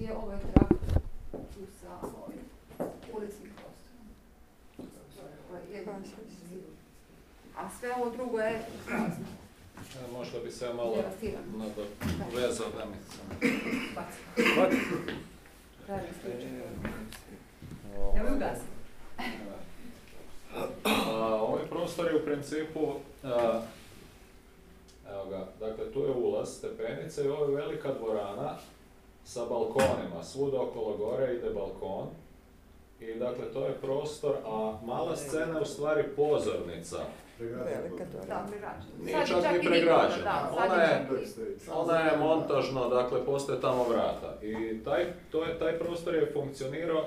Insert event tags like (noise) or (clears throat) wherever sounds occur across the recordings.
je ovaj trakt tu sa ovim uličnim prostorom. A sve ovo drugo je prazno. E, Možda bi se malo nadovezao da mi se... Baci. Krajnji slučaj. Nemoj ugasiti. A, Ovaj prostor je u principu, a, evo ga, dakle tu je ulaz, stepenica i ovo je velika dvorana sa balkonima, svuda okolo gore ide balkon. I dakle to je prostor, a mala scena je u stvari pozornica. Velika Da. Nije čak ni pregrađena. Ona je- Ona je montažno, dakle postoje tamo vrata. I taj, to je, taj prostor je funkcionirao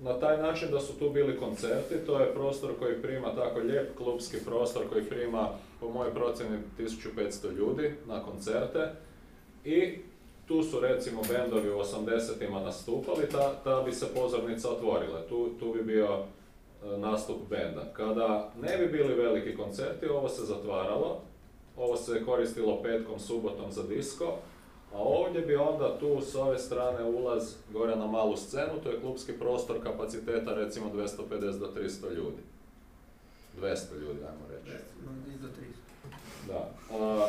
na taj način da su tu bili koncerti, to je prostor koji prima tako lijep klubski prostor koji prima po mojoj procjeni 1500 ljudi na koncerte i tu su recimo bendovi u 80-ima nastupali, ta, ta bi se pozornica otvorila, tu, tu bi bio e, nastup benda. Kada ne bi bili veliki koncerti, ovo se zatvaralo, ovo se koristilo petkom, subotom za disko, a ovdje bi onda tu s ove strane ulaz gore na malu scenu, to je klubski prostor kapaciteta recimo 250 do 300 ljudi. 200 ljudi, ajmo reći. I do 300. Da. (laughs) A,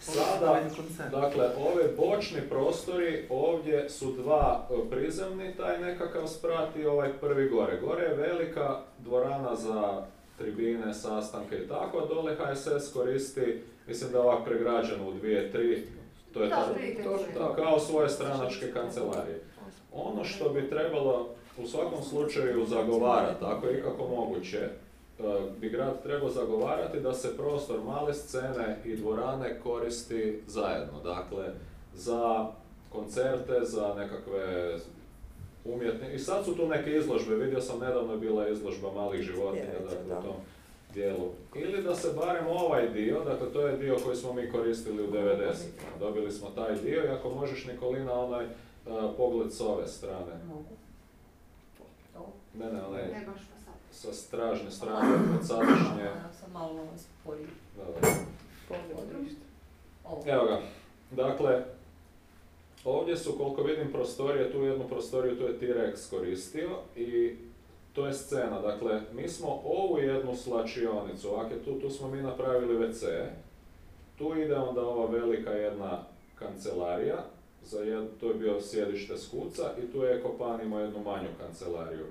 sada, dakle, ove bočni prostori, ovdje su dva e, prizemni, taj nekakav sprat i ovaj prvi gore. Gore je velika dvorana za tribine, sastanke i tako, a dole HSS koristi, mislim da je ovak pregrađeno u dvije, tri, to je to- kao svoje stranačke kancelarije. Ono što bi trebalo u svakom slučaju zagovarati, ako je ikako moguće, bi grad trebao zagovarati da se prostor male scene i dvorane koristi zajedno. Dakle, za koncerte, za nekakve umjetne... I sad su tu neke izložbe, vidio sam nedavno je bila izložba malih životinja, dakle, da. u tom dijelu. Ili da se barem ovaj dio, dakle to je dio koji smo mi koristili u 90 Dobili smo taj dio i ako možeš Nikolina onaj e, pogled s ove strane. Mogu. Ne, ne, onaj Ne baš. Sa stražne strane, od sadašnje. Sam malo. Ovo. Evo ga, dakle, ovdje su koliko vidim prostorije, tu jednu prostoriju, tu je T-Rex koristio i to je scena, dakle, mi smo ovu jednu slačionicu, ovak je tu, tu smo mi napravili WC, tu ide onda ova velika jedna kancelarija, za jed, tu je bio sjedište skuca i tu je Ekopan imao jednu manju kancelariju.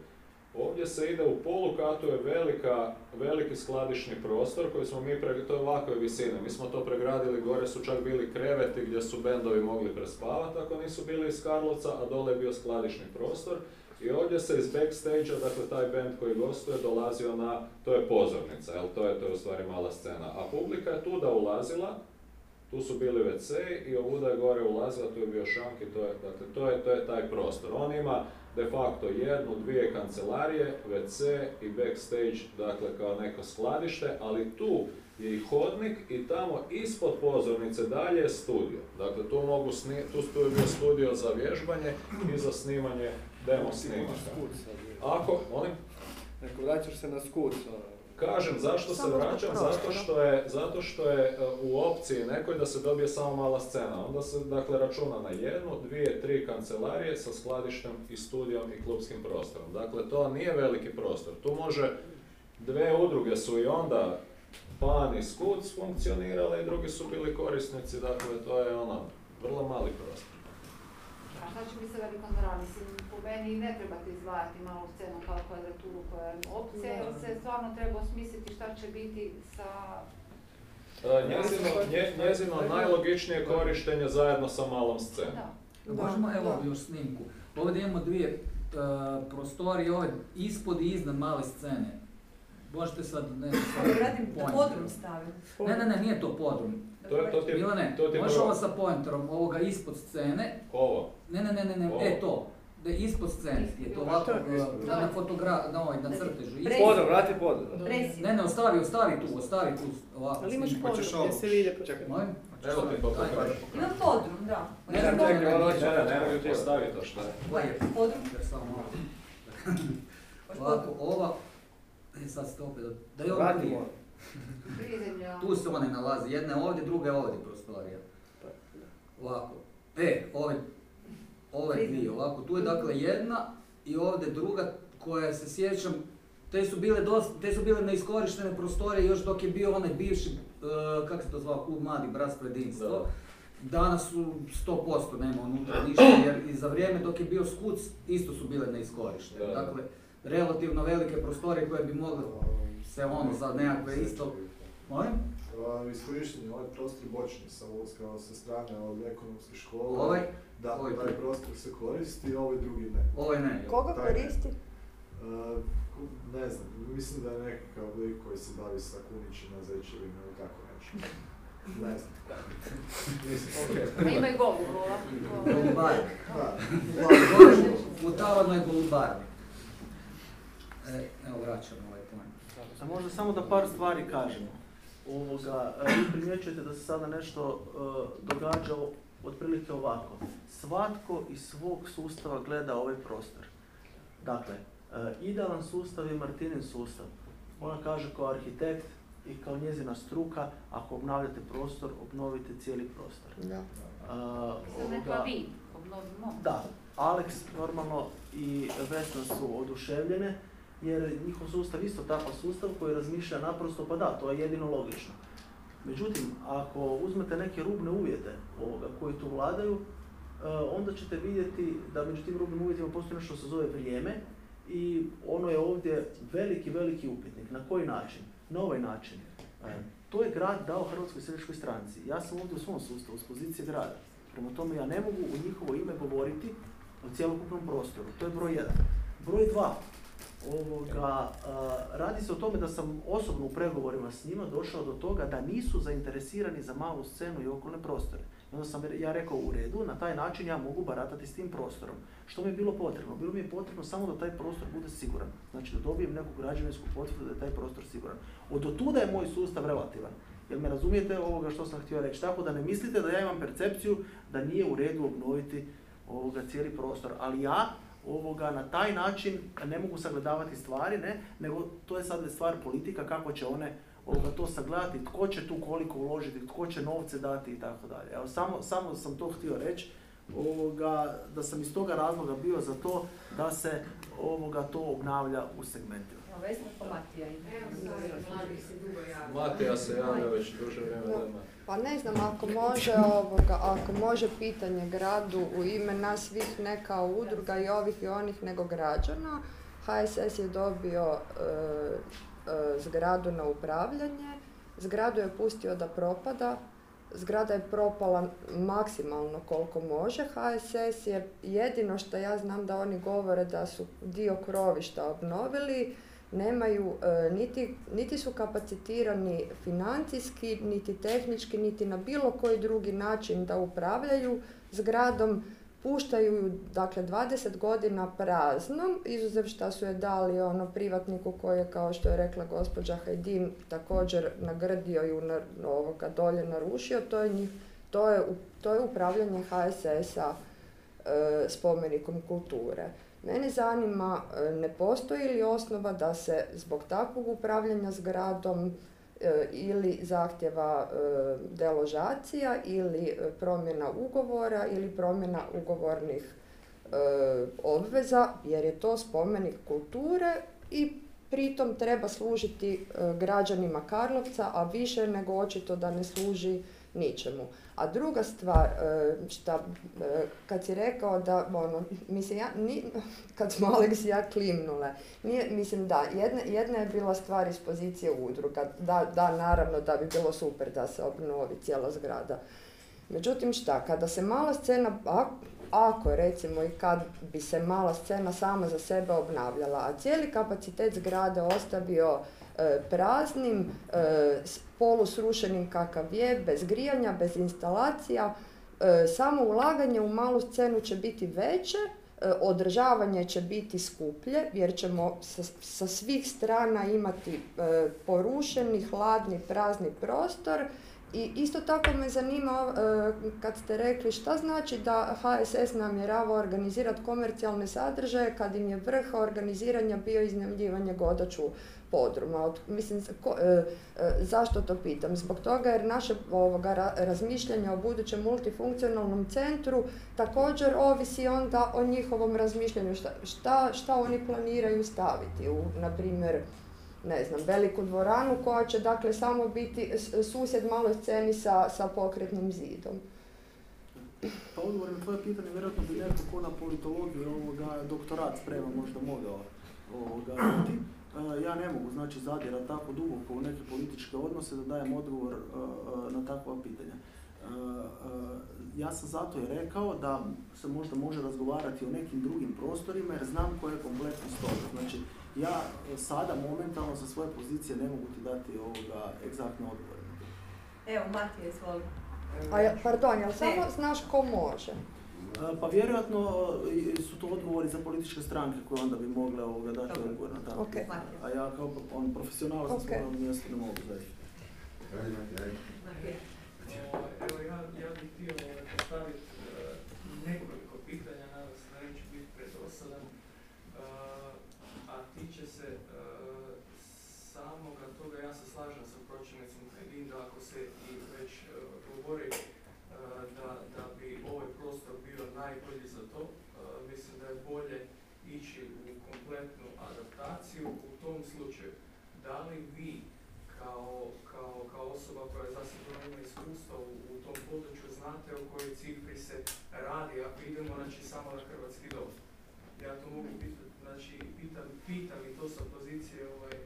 Ovdje se ide u polukatu je velika, veliki skladišni prostor koji smo mi, pre, to je ovakve visine, mi smo to pregradili, gore su čak bili kreveti gdje su bendovi mogli prespavati ako nisu bili iz Karlovca, a dole je bio skladišni prostor. I ovdje se iz backstage dakle taj band koji gostuje dolazio na, to je pozornica, jel to je, to je u stvari mala scena. A publika je tuda ulazila, tu su bili WC i ovuda je gore ulazila, tu je bio šank i to je, dakle, to je, to je taj prostor. On ima de facto jednu, dvije kancelarije, WC i backstage, dakle kao neko skladište, ali tu je i hodnik i tamo ispod pozornice dalje je studio. Dakle, tu mogu sni, tu je bio studio za vježbanje i za snimanje demo snimaka. Ako, molim, Neko vraćaš se na skuc. Kažem zašto se Samo vraćam, zato što je, zato što je e, u opciji nekoj da se dobije samo mala scena. Onda se dakle računa na jednu, dvije, tri kancelarije sa skladištem i studijom i klubskim prostorom. Dakle, to nije veliki prostor. Tu može, dve udruge su i onda Pan i Skuc funkcionirale i drugi su bili korisnici, dakle to je ono, vrlo mali prostor. A šta će biti sa velikom dvoranom? Mislim, po meni ne trebate izdvajati malu scenu kao kvadraturu koja je opcija, jer se stvarno treba osmisliti šta će biti sa... E, njezino, nje- njezino najlogičnije korištenje zajedno sa malom scenom. Da. Da, Možemo, evo da. još snimku. Ovdje imamo dvije e, prostorije, ove ispod i iznad male scene. Možete sad, ne znam, sad radim da pointerom. podrum stavim. Ne, ne, ne, nije to podrum. To je, to ti je, Milane, to ti je možeš ovo sa pointerom, ovoga ispod scene, Ovo. Ne, ne, ne, ne, ne, e to, da ispod scene, je to ovako, na fotogra, na ovaj, na crtežu, ispod. Podom, vrati. Presije. Ne, ne, ostavi, ostavi tu, ostavi tu ovako Ali imaš Hoćeš gdje se vide po Čekaj. Evo ti to. Imam podrum, da. Ne, ne, Čekaj, ne, ne, ovo ne. Ne, ne, ne, postavi to šta je. Gledaj, Podrum. samo Ovako, ova, e sad ste opet, da je ovo prije. Tu se one nalazi, jedna je ovdje, druga je ovdje prostorija. Ovako. E, ove, ove dvije, ovako, tu je dakle jedna i ovdje druga koja se sjećam, te su bile, dosta, te su bile neiskorištene prostorije još dok je bio onaj bivši, uh, kako se to zvao, klub mladi, bratstvo jedinstvo. Da. Danas su 100% nema unutra ništa, (clears throat) jer i za vrijeme dok je bio skuc isto su bile neiskorištene. Da. Dakle, relativno velike prostorije koje bi mogle se ono za nekakve isto... Molim? Iskorišten ovaj prostor bočni sa, sa strane od ekonomske škole. Ovaj? Da, ovaj taj prostor se koristi, a ovaj drugi ne. Ovaj ne. Koga Taj ne. koristi? A, ne znam, mislim da je nekakav lik koji se bavi sa kunićima, zečevima ili tako nešto. (laughs) Ne znam. Mislim, (laughs) A ima i golub, Golubar. Da, U tavanoj golubar. E, evo vraćamo ovaj plan. A možda samo da par stvari kažemo. Ovoga, e, vi primjećujete da se sada nešto e, događa otprilike ovako. Svatko iz svog sustava gleda ovaj prostor. Dakle, e, idealan sustav je Martinin sustav. Ona kaže kao arhitekt i kao njezina struka, ako obnavljate prostor, obnovite cijeli prostor. Da. A, Sam rekla vi, obnovimo. da, Alex normalno i Vesna su oduševljene jer njihov sustav isto takav sustav koji razmišlja naprosto pa da, to je jedino logično. Međutim, ako uzmete neke rubne uvjete ovoga koji tu vladaju, e, onda ćete vidjeti da među tim rubnim uvjetima postoji nešto što se zove vrijeme i ono je ovdje veliki, veliki upitnik. Na koji način? Na ovaj način. E, To je grad dao Hrvatskoj seljačkoj stranci. Ja sam ovdje u svom sustavu, s pozicije grada. Prema tome ja ne mogu u njihovo ime govoriti o cjelokupnom prostoru. To je broj jedan. Broj dva. Ovoga, a, radi se o tome da sam osobno u pregovorima s njima došao do toga da nisu zainteresirani za malu scenu i okolne prostore. Onda sam ja rekao u redu, na taj način ja mogu baratati s tim prostorom. Što mi je bilo potrebno? Bilo mi je potrebno samo da taj prostor bude siguran. Znači da dobijem neku građevinsku potvrdu da je taj prostor siguran. Od tuda je moj sustav relativan. Jel me razumijete ovoga što sam htio reći? Tako da ne mislite da ja imam percepciju da nije u redu obnoviti ovoga cijeli prostor. Ali ja ovoga na taj način ne mogu sagledavati stvari, ne, nego to je sad stvar politika kako će one ovoga, to sagledati, tko će tu koliko uložiti, tko će novce dati i tako dalje. Evo, samo, samo sam to htio reći, ovoga, da sam iz toga razloga bio za to da se ovoga to obnavlja u segmentima. Vesna Pomatija ima. Matija se javlja već duže ima. Pa ne znam, ako može, ovoga, ako može pitanje gradu u ime nas svih ne kao udruga i ovih i onih nego građana, HSS je dobio e, zgradu na upravljanje, zgradu je pustio da propada, zgrada je propala maksimalno koliko može. HSS je jedino što ja znam da oni govore da su dio krovišta obnovili, nemaju e, niti, niti su kapacitirani financijski, niti tehnički, niti na bilo koji drugi način da upravljaju zgradom, puštaju ju dakle 20 godina praznom, izuzev šta su je dali ono privatniku koji je kao što je rekla gospođa Hajdin također nagrdio ju na, ovoga dolje narušio, to je, njih, to je, to je upravljanje HSS-a e, spomenikom kulture. Mene zanima, e, ne postoji li osnova da se zbog takvog upravljanja zgradom ili zahtjeva e, deložacija ili e, promjena ugovora ili promjena ugovornih e, obveza, jer je to spomenik kulture i pritom treba služiti e, građanima Karlovca, a više nego očito da ne služi ničemu. A druga stvar, e, šta, e, kad si rekao da, ono, mislim, ja, ni, (laughs) kad smo Alex ja klimnule, nije, mislim da, jedna, jedna je bila stvar iz pozicije udruga, da, da, naravno da bi bilo super da se obnovi cijela zgrada. Međutim šta, kada se mala scena, a- ako recimo i kad bi se mala scena sama za sebe obnavljala, a cijeli kapacitet zgrade ostavio praznim, e, polusrušenim kakav je, bez grijanja, bez instalacija, e, samo ulaganje u malu scenu će biti veće, e, održavanje će biti skuplje jer ćemo sa, svih strana imati e, porušeni, hladni, prazni prostor. I isto tako me zanima e, kad ste rekli šta znači da HSS namjerava organizirati komercijalne sadržaje kad im je vrh organiziranja bio iznajmljivanje godaču podruma. Od- Mislim, e, e, zašto to pitam? Zbog toga jer naše ovoga, ra- razmišljanje o budućem multifunkcionalnom centru također ovisi onda o njihovom razmišljanju šta, šta, oni planiraju staviti u, na primjer, ne znam, veliku dvoranu koja će dakle samo biti susjed maloj sceni sa, sa pokretnim zidom. Pa odgovor na tvoje pitanje vjerojatno bi neko ko na politologiji ovoga doktorat sprema možda mogao ovoga ja ne mogu znači zadirati tako duboko u neke političke odnose da dajem odgovor e, e, na takva pitanja. E, e, ja sam zato i rekao da se možda može razgovarati o nekim drugim prostorima jer znam koje je kompletno stoga. Znači ja e, sada momentalno sa svoje pozicije ne mogu ti dati ovoga egzaktne odgovore. Evo, Matija, izvoli. A ja, pardon, jel samo znaš ko može? Pa vjerojatno e, su to odgovori za političke stranke koje onda bi mogle ovoga dati Dobro. odgovor na tako. Ok. A ja kao on profesionalac na Ok. svojem mjestu ne mogu zaista. Matija. Ovaj, Evo ja, ja bih htio ovaj, postaviti eh, nekoliko pitanja, nadam se da neću biti predosadan, eh, a tiče se eh, samoga toga, ja se slažem sa pročelnicom Hedin da ako se i već eh, govori eh, da, da bi ovaj prostor bio najbolji za to, eh, mislim da je bolje ići u kompletnu adaptaciju. U tom slučaju, da li vi kao, kao, kao osoba koja ima iskustva u, tom području, znate o kojoj cifri se radi, ako idemo znači, samo na hrvatski dom. Ja to mogu pitati, znači pitam, pitam i to sa pozicije ovaj, e,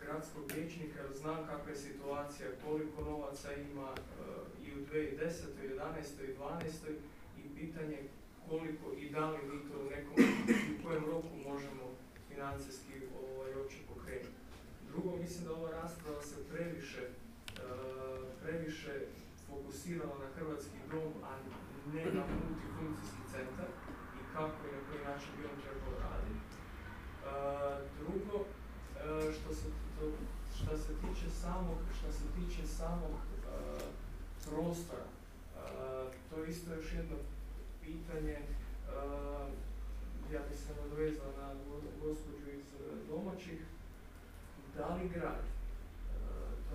gradskog vijećnika, znam kakva je situacija, koliko novaca ima e, i u 2010., 11. i 12. i pitanje koliko i da li mi to u nekom, u kojem roku možemo financijski ovaj, uopće pokrenuti. Drugo, mislim da ova rasprava se previše, previše fokusirala na hrvatski dom, a ne na multifunkcijski centar i kako i na koji način bi on trebao raditi. E, drugo, e, što se, to, što se tiče samog, što se tiče samog e, prostora, e, to je isto još jedno pitanje, e, ja bih se nadovezao na go- gospođu iz e, domaćih, da li grad, e,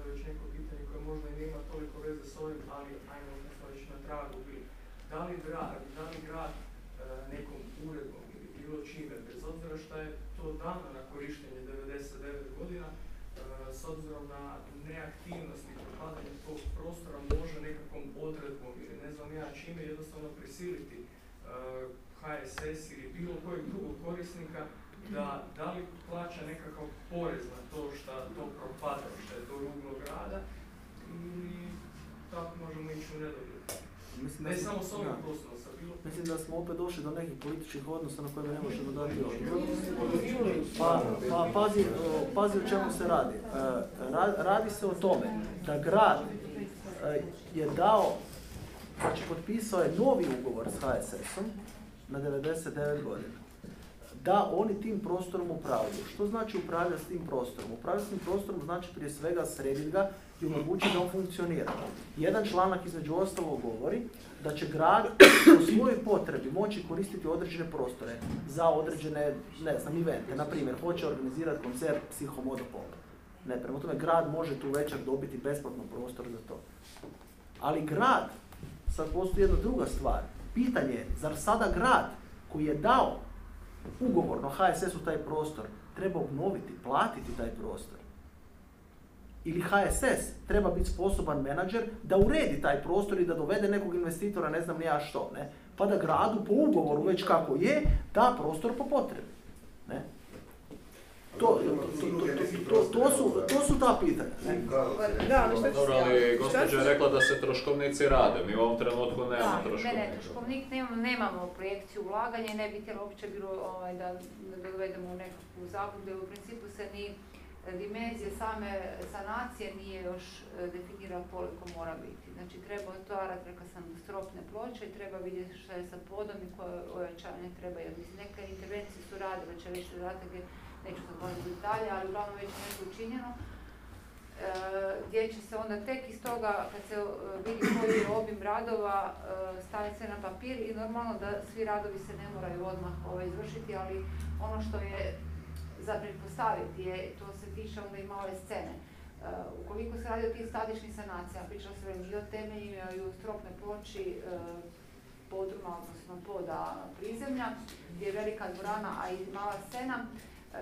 već neko pitanje koje možda i nema toliko veze s ovim, ali ajmo da na tragu bili, da li grad, da li grad e, nekom uredbom ili bilo čime, bez obzira što je to dano na korištenje 99 godina, e, s obzirom na neaktivnost i propadanje tog prostora može nekakvom odredbom ili ne znam ja čime jednostavno prisiliti e, HSS ili bilo kojeg drugog korisnika da, da li plaća nekakav porez na to što to propada, što je to ruglo grada ili tako možemo ići u nedogled. Mislim Ne samo s ovim prostorom, sa bilo Mislim da smo opet došli do nekih političkih odnosa na koje ne možemo dati odgovor. Pa, pa pazi, pazi o čemu se radi. E, ra- radi se o tome da grad e, je dao, znači potpisao je novi ugovor s HSS-om na 99 godina. Da oni tim prostorom upravljaju. Što znači upravljati s tim prostorom? Upravljati s tim prostorom znači prije svega srediti ga i omogućiti da on funkcionira. Jedan članak između ostalog govori da će grad po svojoj potrebi moći koristiti određene prostore za određene, ne znam, evente. Na primjer, hoće organizirati koncert psihomodopol. Ne, prema tome grad može tu večer dobiti besplatno prostor za to. Ali grad, sad postoji jedna druga stvar. Pitanje je, zar sada grad koji je dao ugovorno HSS-u taj prostor treba obnoviti, platiti taj prostor? Ili HSS treba biti sposoban menadžer da uredi taj prostor i da dovede nekog investitora, ne znam ni ja što, ne? Pa da gradu po ugovoru već kako je, da prostor po potrebi. To, to, to, to, to, to su, to su ta pitanja. Ne? Da, ali što ću Dobro, se ali gospođa je rekla da se troškovnici rade. Mi u ovom trenutku nemamo Da, ne, ne, troškovnik nemamo, nemamo projekciju ulaganja i ne bi htjela uopće bilo ovaj, da, da dovedemo u nekakvu zabludu, u principu se ni dimenzije same sanacije nije još e, definirao koliko mora biti. Znači treba otvarati, rekla sam, stropne ploče i treba vidjeti što je sa podom i koje ojačavanje treba. Jer mislim, neke intervencije su radile, će reći strategije, neću sad govoriti detalje, ali uglavnom već nešto učinjeno. gdje će se onda tek iz toga, kad se e, vidi koji je obim radova, e, staviti sve na papir i normalno da svi radovi se ne moraju odmah ovaj, izvršiti, ali ono što je za pretpostaviti je, to se tiče onda i male scene. Ukoliko se radi o tih statičnih sanacija, pričala se i o temeljima stropnoj ploči podruma, odnosno poda prizemlja, gdje je velika dvorana, a i mala scena,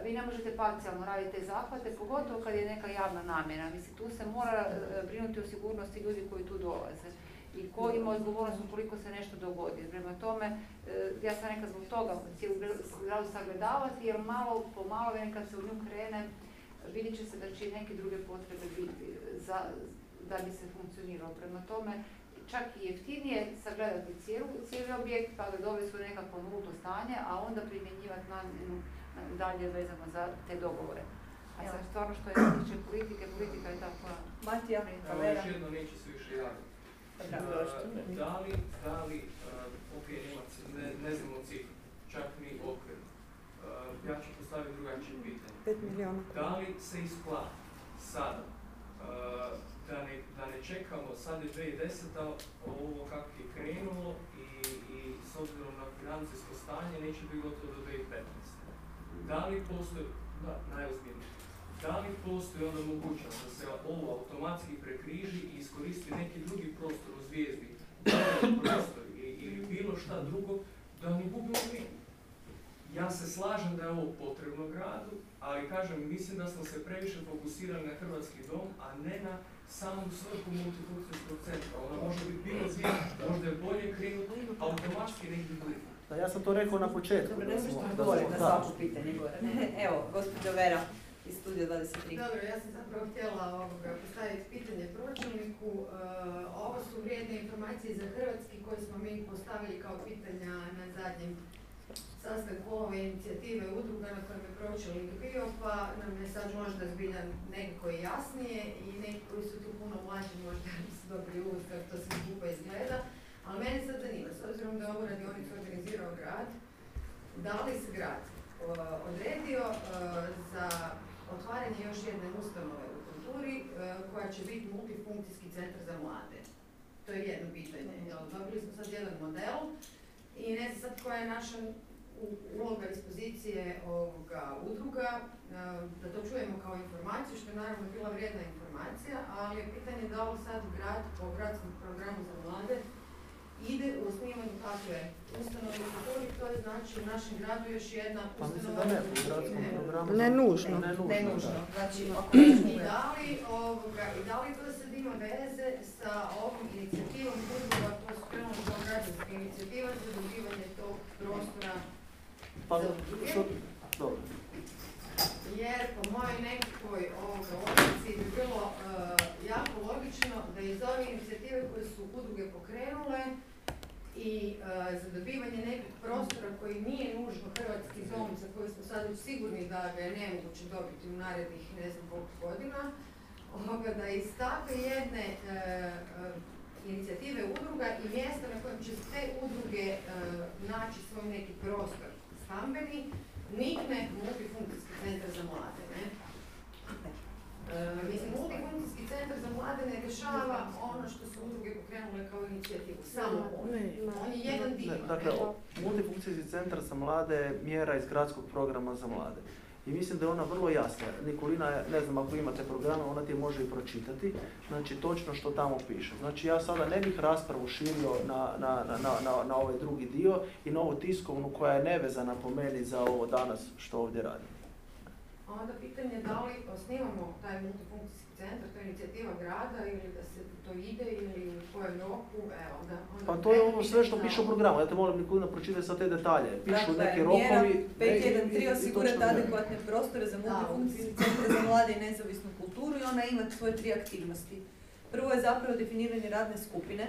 vi ne možete parcijalno raditi te zahvate, pogotovo kad je neka javna namjena. Mislim, tu se mora uh, brinuti o sigurnosti ljudi koji tu dolaze i ko ima odgovornost ukoliko se nešto dogodi. Prema tome, uh, ja sam neka zbog toga cijelu zgradu sagledavati, jer malo po malo, kad se u nju krene, vidjet će se da će neke druge potrebe biti za, da bi se funkcioniralo. Prema tome, čak i jeftinije sagledati cijeli objekt pa ga dovesti u nekakvo nulto stanje, a onda primjenjivati namjenu dalje vezano za te dogovore. A sad stvarno što je se tiče politike, politika je tako... Matija, Evo još jedno neće se više javiti. Da li, da li, uh, ok, nema, ne, ne znamo cifru, čak ni okvir. Uh, ja ću postaviti drugačije pitanje. 5 milijuna. Da li se isplati sada uh, da, ne, da ne čekamo, sad je 2010. ovo kako je krenulo i, i s obzirom na financijsko stanje neće biti gotovo do 2015. Da li postoji, da, najozbiljnije, da li postoji onda mogućnost da se ovo automatski prekriži i iskoristi neki drugi prostor u zvijezdi, prostor ili, ili bilo šta drugo, da ne gubimo vrijeme? Ja se slažem da je ovo potrebno gradu, ali kažem, mislim da smo se previše fokusirali na hrvatski dom, a ne na samu svrhu multifunkcijskog centra. Ona može biti bilo gdje, možda je bolje krenuti automatski negdje drugo. Da, ja sam to rekao na početku. Dobro, da ne da odgovoriti na svako pitanje gore. (laughs) Evo, gospođa Vera iz Studio 23. Dobro, ja sam zapravo htjela ovoga, postaviti pitanje pročelniku. E, ovo su vrijedne informacije za Hrvatski koje smo mi postavili kao pitanja na zadnjem sastanku ove inicijative udruga na kojem je pročelnik bio, pa nam je sad možda zbilja nekako jasnije i neki koji su tu puno mlađi možda (laughs) su dobili uvod kako to sve skupa izgleda. Ali mene sad zanima, s obzirom da ovu radionicu organizirao grad, da li se grad odredio za otvaranje još jedne ustanove u kulturi koja će biti multifunkcijski centar za mlade. To je jedno pitanje. Dobili smo sad jedan model i ne znam sad koja je naša uloga iz pozicije ovoga udruga, da to čujemo kao informaciju, što je naravno bila vrijedna informacija, ali je pitanje da li sad grad po gradskom programu za mlade ide u osnivanju takve ustanove u kulturi, to je znači u našem gradu još jedna Pa mislim ustanova da ne, u u kulturi, gradskom ne? programu. Ne nužno. Ne nužno, Ne da. nužno. Znači, ako I da li, ovoga, I da li to sad ima veze sa ovom inicijativom udruga koja su krenula kao građanska inicijativa za dobivanje tog prostora Pa, za udruge? dobro. Jer po mojoj nekakvoj ovoga logici bi bilo eh, jako logično da iz ove inicijative koje su udruge pokrenule i eh, za dobivanje nekog prostora koji nije nužno hrvatski dom za koji smo sad sigurni da ga je nemoguće dobiti u narednih ne znam koliko godina, ovoga, da iz takve jedne eh, eh, inicijative udruga i mjesta na kojem će te udruge naći svoj neki prostor stambeni, nikne multifunkcijski centar za mlade, ne? E, mislim, multifunkcijski centar za mlade ne rješava ono što su udruge pokrenule kao inicijativu, samo on. On je jedan dio. Dakle, multifunkcijski centar za mlade je mjera iz gradskog programa za mlade. I mislim da je ona vrlo jasna. Nikolina, je- ne znam ako imate programe, ona ti je može i pročitati. Znači, točno što tamo piše. Znači, ja sada ne bih raspravu širio na, na, na, na, na, na ovaj drugi dio i na ovu tiskovnu koja je nevezana po meni za ovo danas što ovdje radimo. A onda pitanje da li osnivamo taj multifunkcijski centar, to je inicijativa grada ili da se to ide ili u kojem roku, evo, onda... onda Pa to je ovo sve što piše u programu. Ja te molim Nikolina pročitaj sad te detalje. Pišu Dakle, neki mjera rokovi. i- i- 513 i osigurati adekvatne prostore za Da. multifunkcijski centar za mlade i nezavisnu kulturu i ona ima svoje tri aktivnosti. Prvo je zapravo definiranje radne skupine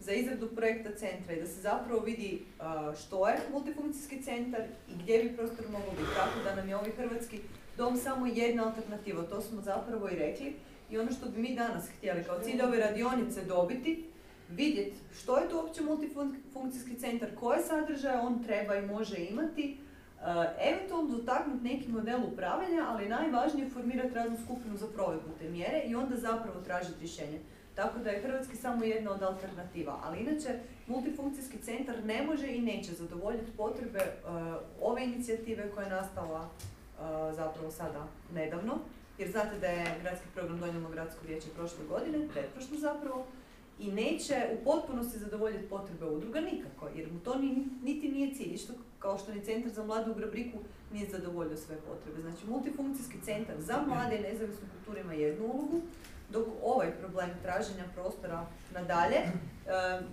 za izradu projekta centra i da se zapravo vidi a, što je multifunkcijski centar i gdje bi prostor mogao biti. Tako da nam je ovaj hrvatski dom samo jedna alternativa, to smo zapravo i rekli. I ono što bi mi danas htjeli kao cilj ove radionice dobiti, vidjeti što je to uopće multifunkcijski centar, koje sadržaje on treba i može imati, eventualno dotaknuti neki model upravljanja, ali najvažnije je formirati radnu skupinu za provedbu te mjere i onda zapravo tražiti rješenje. Tako da je Hrvatski samo jedna od alternativa, ali inače multifunkcijski centar ne može i neće zadovoljiti potrebe e, ove inicijative koja je nastala zapravo sada nedavno, jer znate da je gradski program donijelo gradsko vijeće prošle godine, pretprošle zapravo, i neće u potpunosti zadovoljiti potrebe udruga nikako, jer mu to ni, niti nije cilj, isto kao što ni Centar za mlade u Grabriku nije zadovoljio sve potrebe. Znači, multifunkcijski centar za mlade i nezavisnu kulturu ima jednu ulogu, dok ovaj problem traženja prostora nadalje, e,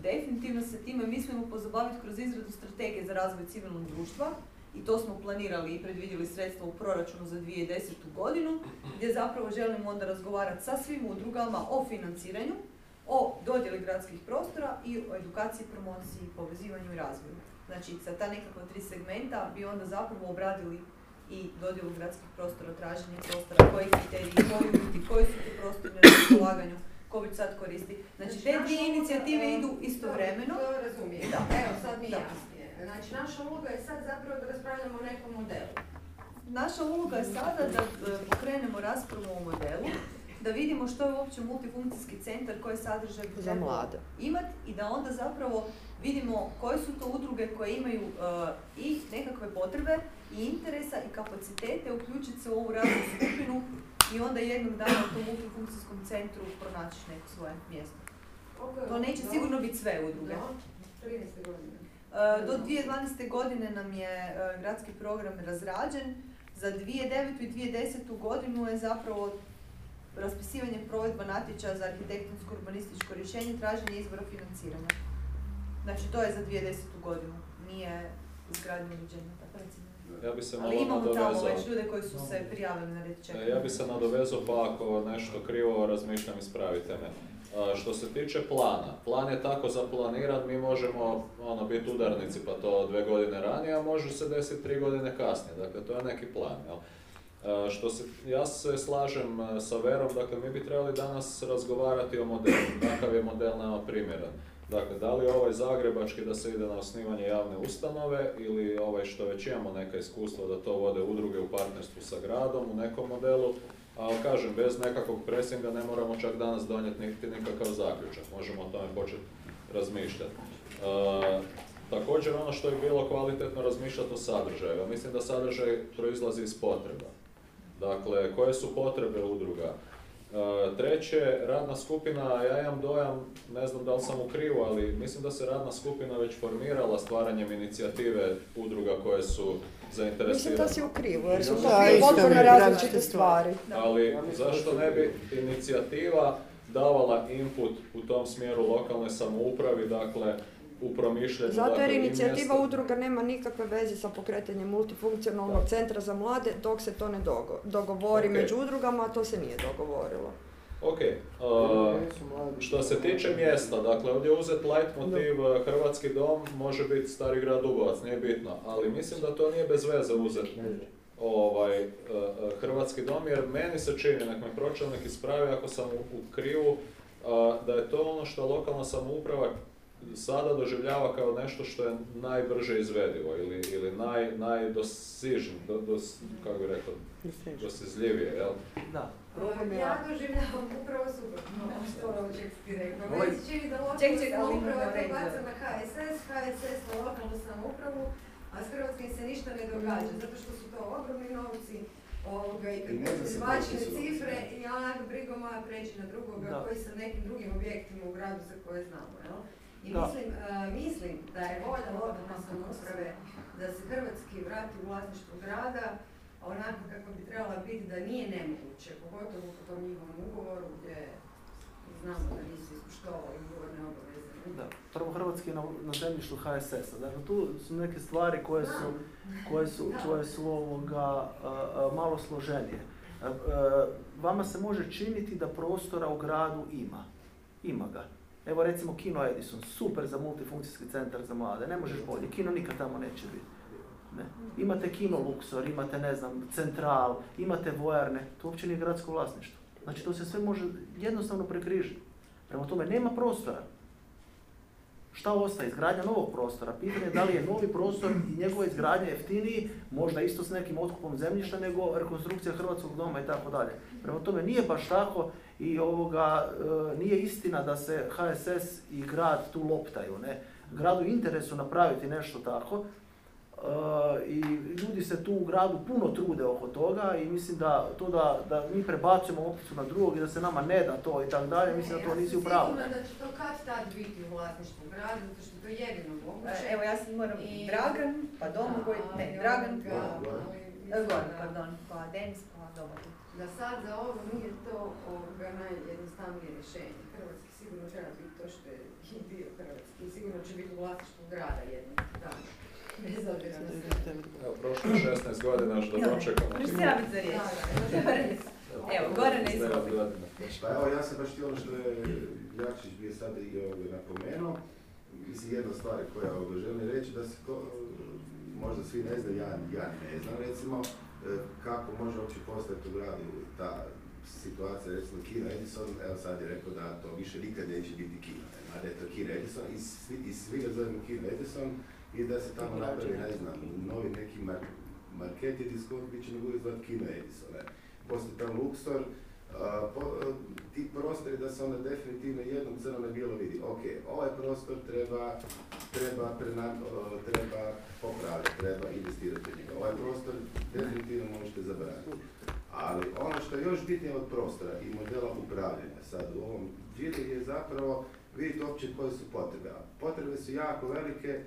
definitivno se time mislimo pozabaviti kroz izradu strategije za razvoj civilnog društva i to smo planirali i predvidjeli sredstva u proračunu za 2010. godinu, gdje zapravo želimo onda razgovarati sa svim udrugama o financiranju, o dodjeli gradskih prostora i o edukaciji, promociji, povezivanju i razvoju. Znači, sa ta nekakva tri segmenta bi onda zapravo obradili i dodjelu gradskih prostora, traženje prostora, koji kriteriji, koji uvjeti, koji su ti prostori na raspolaganju, ko već sad koristi. Znači, te dvije inicijative idu istovremeno. To razumijem. Da. Evo, sad mi jasnije. Znači, naša uloga je sad zapravo da raspravljamo o nekom modelu. Naša uloga je sada da e, pokrenemo raspravu o modelu, da vidimo što je uopće multifunkcijski centar, koje sadržaj bi Za mlade. imati i da onda zapravo vidimo koje su to udruge koje imaju e, i nekakve potrebe i interesa i kapacitete uključiti se u ovu radnu skupinu i onda jednog dana u tom multifunkcijskom centru pronaći neko svoje mjesto. To neće sigurno biti sve udruge. Do 13. godine. E, Do 2012. godine nam je e, gradski program razrađen. Za 2009. i 2010. godinu je zapravo raspisivanje provedba natječaja za arhitektonsko-urbanističko rješenje, traženje izvora financiranja. Znači to je za 2010. godinu, nije izgradnje uređenja, tako. Ja bi se malo Ali imamo tamo već ljude koji su se prijavili na red. Ja bi se nadovezao pa ako nešto krivo razmišljam ispravite me. Što se tiče plana, plan je tako zaplaniran, mi možemo ono, biti udarnici pa to dve godine ranije, a može se desiti tri godine kasnije, dakle to je neki plan. Jel? Što se, ja se slažem a, sa Verom, dakle mi bi trebali danas razgovarati o modelu, kakav je model nama primjeren. Dakle, da li je ovaj zagrebački da se ide na osnivanje javne ustanove ili ovaj što već imamo neka iskustva da to vode udruge u partnerstvu sa gradom u nekom modelu, ali kažem, bez nekakvog presinga ne moramo čak danas donijeti niti nikakav zaključak, možemo o tome početi razmišljati. E, također ono što je bilo kvalitetno razmišljati o sadržaju, mislim da sadržaj proizlazi iz potreba. Dakle, koje su potrebe udruga? E, Treće, radna skupina, ja imam dojam, ne znam da li sam u krivu, ali mislim da se radna skupina već formirala stvaranjem inicijative udruga koje su Mislim da si u krivu, jer su to potpuno različite stvari. Da. Ali zašto ne bi inicijativa davala input u tom smjeru lokalnoj samoupravi, dakle, u promišljanju... Zato jer dakle, i inicijativa mjesta- udruga nema nikakve veze sa pokretanjem multifunkcionalnog Da. centra za mlade dok se to ne dogo- dogovori među udrugama, a to se nije dogovorilo. Ok, uh, što se tiče mjesta, dakle ovdje je uzet light motiv uh, Hrvatski dom, može biti Stari grad Dubovac, nije bitno, ali mislim da to nije bez veze uzet ovaj, uh, uh, Hrvatski dom, jer meni se čini, nek me pročelnik ispravi ako sam u, u krivu, uh, da je to ono što lokalna samouprava sada doživljava kao nešto što je najbrže izvedivo ili, ili naj, najdosižn, do, dos, kako bi rekao, dosizljivije, jel? Da. Ja doživljavam upravo suprotno, što Rovček ti rekao. Meni se čini da lokalna Ček, ček, ali samouprava imamo to red za- baca na HSS, HSS na lokalnu samoupravu, a s Hrvatskim se ništa ne događa, zato što su to ogromni novci, ovoga, i kad cifre, i onak brigom moja preći na drugoga Da. koji sa nekim drugim objektima u gradu za koje znamo, jel? I Da. mislim, a, mislim da je volja lokalne samouprave da se Hrvatski vrati u vlasništvo grada, onako kako bi trebala biti da nije nemoguće, pogotovo po tom njihovom ugovoru gdje znamo da nisu ispoštovali ugovorne obaveze. Da, prvo Hrvatski na, na zemljištu HSS-a. Dakle, tu su neke stvari koje su, koje su, koje su ovoga, a, a, malo složenije. A, a, vama se može činiti da prostora u gradu ima. Ima ga. Evo recimo Kino Edison, super za multifunkcijski centar za mlade, ne možeš bolje, Kino nikad tamo neće biti. Ne. Imate Kino Luxor, imate ne znam, Central, imate vojarne, to uopće nije gradsko vlasništvo. Znači to se sve može jednostavno prekrižiti. Prema tome nema prostora. Šta ostaje? Izgradnja novog prostora. Pitanje je da li je novi prostor i njegova izgradnja jeftiniji, možda isto s nekim otkupom zemljišta, nego rekonstrukcija Hrvatskog doma i tako dalje. Prema tome nije baš tako i ovoga, e, nije istina da se HSS i grad tu loptaju. Ne? Gradu je u interesu napraviti nešto tako, E, i ljudi se tu u gradu puno trude oko toga i mislim da to da, da mi prebacujemo lopticu na drugog i da se nama ne da to i tako dalje, mislim da to nisi u pravu. Ja sam sigurna da će to kad tad biti u vlasništvu grada, zato što je to jedino moguće. E, Evo ja sad moram I- Dragan, pa Domagoj, ne, Dragan, pa Goran, pardon, pa Denis, pa Domagoj. Da sad za ovo nije to ovoga najjednostavnije rješenje. Hrvatski sigurno treba biti to što je i dio Hrvatski. I sigurno će biti u vlasništvu grada jednog dana. Bez obzira na sve. Evo, prošlo je 16 godina Jel, dočekamo. Javiti za riječ? Evo, Gorane, izvoli. Pa evo, ja sam baš htio ono što je Jakšić bio sad i ovoga napomenuo. Mislim, jedna stvar koja želim reći, da se to, možda svi ne znaju, ja, ja ne znam recimo, kako može uopće postati u gradu ta situacija, recimo Kina Edison, evo sad je rekao da to više nikad neće biti Kina, a da je to Kina Edison i svi, i svi ga zovemo Kina Edison i da se tamo napravi, ne znam, novi neki mar, market i diskont, bit će nego uvijek zvat Kina Edison, ne. Postoji tamo Luxor, a, po, a, ti prostori da se onda definitivno jednom crno na bijelo vidi, ok, ovaj prostor treba, treba, prena- treba popraviti, treba investirati u njega, ovaj prostor definitivno možete zabraniti. Ali ono što je još bitnije od prostora i modela upravljanja sad u ovom djelu je zapravo vidjeti uopće koje su potrebe. A potrebe su jako velike e,